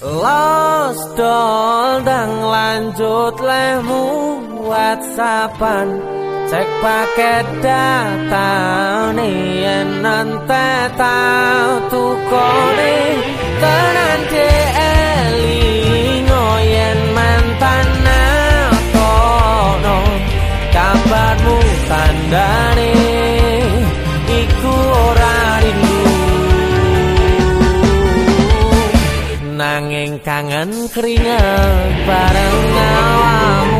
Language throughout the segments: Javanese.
Los dol dang lanjut lemu whatsappan Cek paket data nih yen nante tau tukone. Tenan de nanging kangen keringet bareng awamu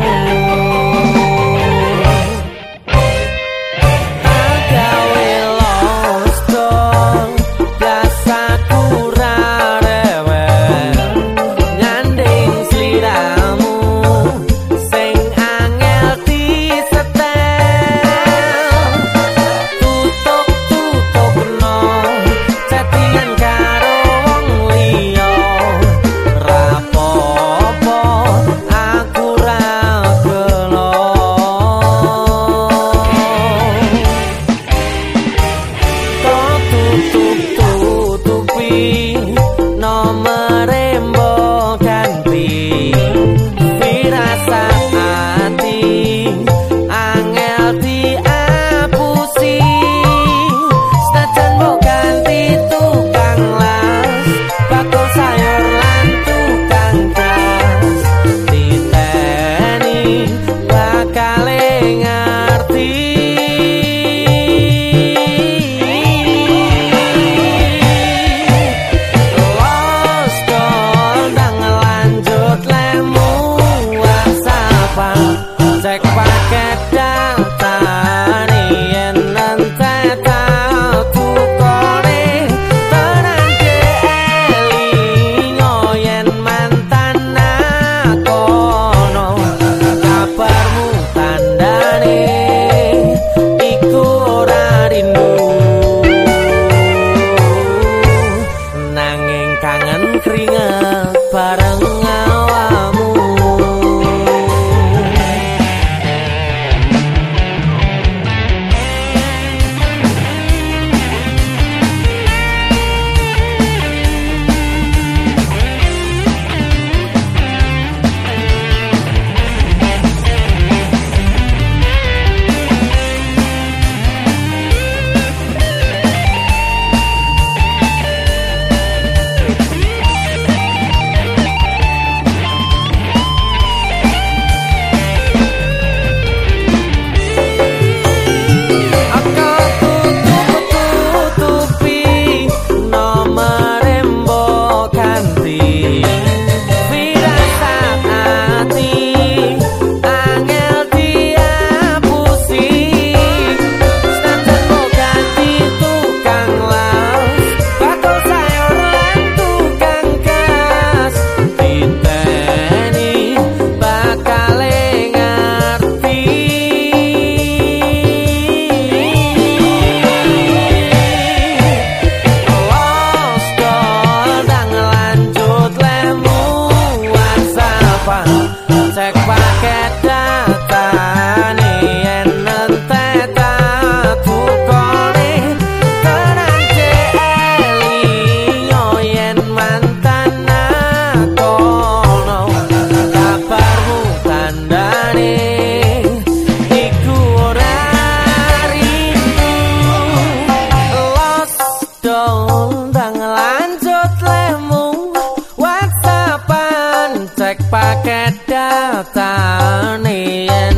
kedatane. yen